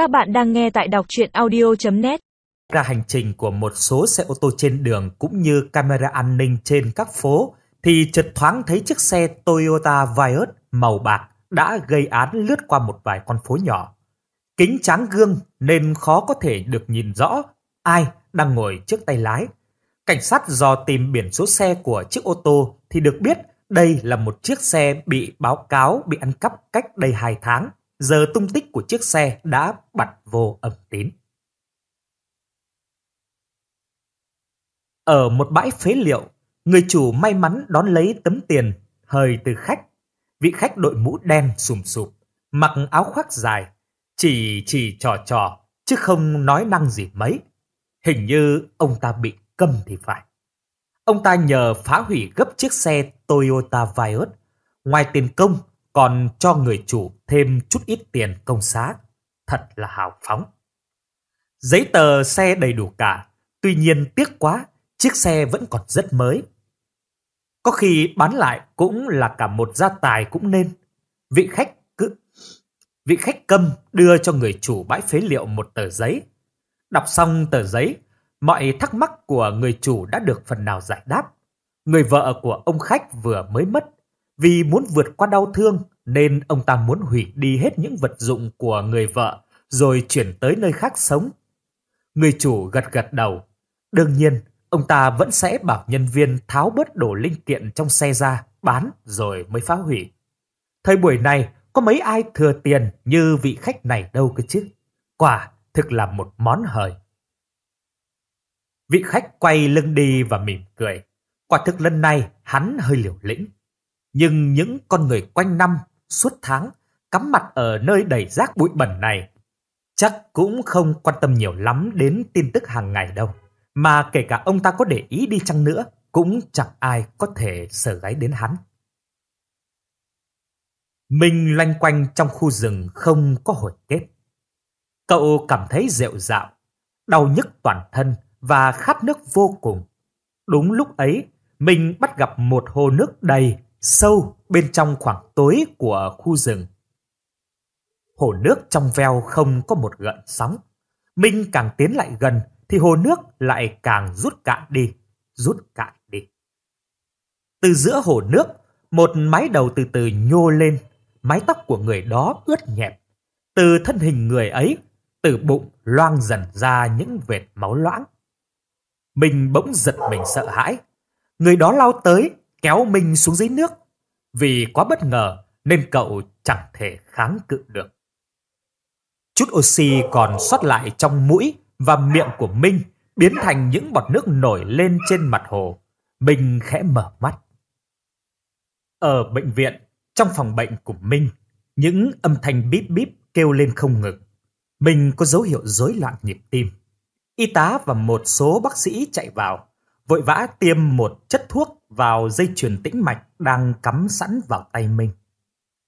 Các bạn đang nghe tại đọc chuyện audio.net Ra hành trình của một số xe ô tô trên đường cũng như camera an ninh trên các phố thì chợt thoáng thấy chiếc xe Toyota Vios màu bạc đã gây án lướt qua một vài con phố nhỏ. Kính tráng gương nên khó có thể được nhìn rõ ai đang ngồi trước tay lái. Cảnh sát dò tìm biển số xe của chiếc ô tô thì được biết đây là một chiếc xe bị báo cáo bị ăn cắp cách đây 2 tháng. Giờ tung tích của chiếc xe đã bật vô âm tín. Ở một bãi phế liệu, người chủ may mắn đón lấy tấm tiền hời từ khách. Vị khách đội mũ đen sùm sụp, mặc áo khoác dài, chỉ chỉ trò trò, chứ không nói năng gì mấy. Hình như ông ta bị câm thì phải. Ông ta nhờ phá hủy gấp chiếc xe Toyota Vios. Ngoài tiền công, còn cho người chủ thêm chút ít tiền công xá. Thật là hào phóng. Giấy tờ xe đầy đủ cả, tuy nhiên tiếc quá, chiếc xe vẫn còn rất mới. Có khi bán lại cũng là cả một gia tài cũng nên. Vị khách cứ... Vị khách câm đưa cho người chủ bãi phế liệu một tờ giấy. Đọc xong tờ giấy, mọi thắc mắc của người chủ đã được phần nào giải đáp. Người vợ của ông khách vừa mới mất. Vì muốn vượt qua đau thương nên ông ta muốn hủy đi hết những vật dụng của người vợ rồi chuyển tới nơi khác sống. Người chủ gật gật đầu. Đương nhiên, ông ta vẫn sẽ bảo nhân viên tháo bớt đồ linh kiện trong xe ra, bán rồi mới phá hủy. Thời buổi này, có mấy ai thừa tiền như vị khách này đâu cơ chứ. Quả thực là một món hời. Vị khách quay lưng đi và mỉm cười. Quả thực lần này hắn hơi liều lĩnh. Nhưng những con người quanh năm, suốt tháng, cắm mặt ở nơi đầy rác bụi bẩn này, chắc cũng không quan tâm nhiều lắm đến tin tức hàng ngày đâu. Mà kể cả ông ta có để ý đi chăng nữa, cũng chẳng ai có thể sở gáy đến hắn. Mình loanh quanh trong khu rừng không có hồi kết. Cậu cảm thấy rệu rạo, đau nhức toàn thân và khát nước vô cùng. Đúng lúc ấy, mình bắt gặp một hồ nước đầy, sâu bên trong khoảng tối của khu rừng. Hồ nước trong veo không có một gợn sóng. Minh càng tiến lại gần thì hồ nước lại càng rút cạn đi, rút cạn đi. Từ giữa hồ nước, một mái đầu từ từ nhô lên, mái tóc của người đó ướt nhẹp. Từ thân hình người ấy, từ bụng loang dần ra những vệt máu loãng. Mình bỗng giật mình sợ hãi. Người đó lao tới, kéo mình xuống dưới nước. Vì quá bất ngờ nên cậu chẳng thể kháng cự được. Chút oxy còn sót lại trong mũi và miệng của Minh biến thành những bọt nước nổi lên trên mặt hồ. Minh khẽ mở mắt. Ở bệnh viện, trong phòng bệnh của Minh, những âm thanh bíp bíp kêu lên không ngừng. Minh có dấu hiệu rối loạn nhịp tim. Y tá và một số bác sĩ chạy vào, vội vã tiêm một chất thuốc vào dây chuyền tĩnh mạch đang cắm sẵn vào tay Minh.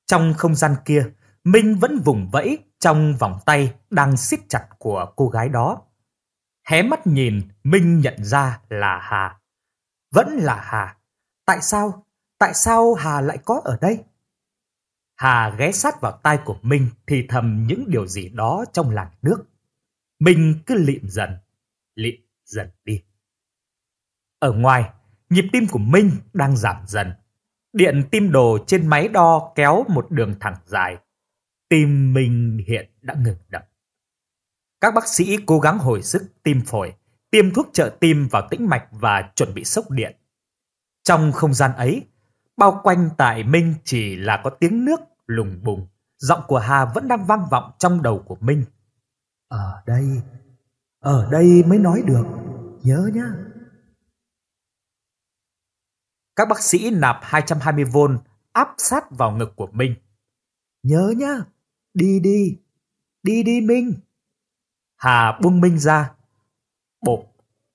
Trong không gian kia, Minh vẫn vùng vẫy trong vòng tay đang siết chặt của cô gái đó. Hé mắt nhìn, Minh nhận ra là Hà. Vẫn là Hà. Tại sao? Tại sao Hà lại có ở đây? Hà ghé sát vào tai của Minh thì thầm những điều gì đó trong làn nước. Minh cứ lịm dần, lịm dần đi. Ở ngoài, nhịp tim của Minh đang giảm dần. Điện tim đồ trên máy đo kéo một đường thẳng dài. Tim Minh hiện đã ngừng đập. Các bác sĩ cố gắng hồi sức tim phổi, tiêm thuốc trợ tim vào tĩnh mạch và chuẩn bị sốc điện. Trong không gian ấy, bao quanh tại Minh chỉ là có tiếng nước lùng bùng. Giọng của Hà vẫn đang vang vọng trong đầu của Minh. Ở đây, ở đây mới nói được, nhớ nhá. Các bác sĩ nạp 220V áp sát vào ngực của Minh. Nhớ nhá, đi đi, đi đi Minh. Hà buông Minh ra. Bộp,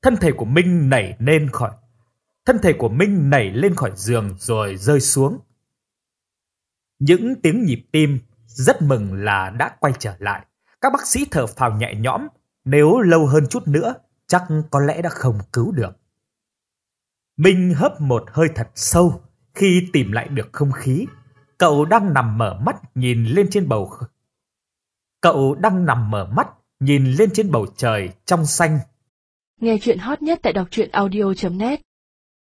thân thể của Minh nảy lên khỏi. Thân thể của Minh nảy lên khỏi giường rồi rơi xuống. Những tiếng nhịp tim rất mừng là đã quay trở lại. Các bác sĩ thở phào nhẹ nhõm, nếu lâu hơn chút nữa, chắc có lẽ đã không cứu được. Minh hấp một hơi thật sâu khi tìm lại được không khí. Cậu đang nằm mở mắt nhìn lên trên bầu Cậu đang nằm mở mắt, nhìn lên trên bầu trời trong xanh. Nghe chuyện hot nhất tại đọc truyện audio.net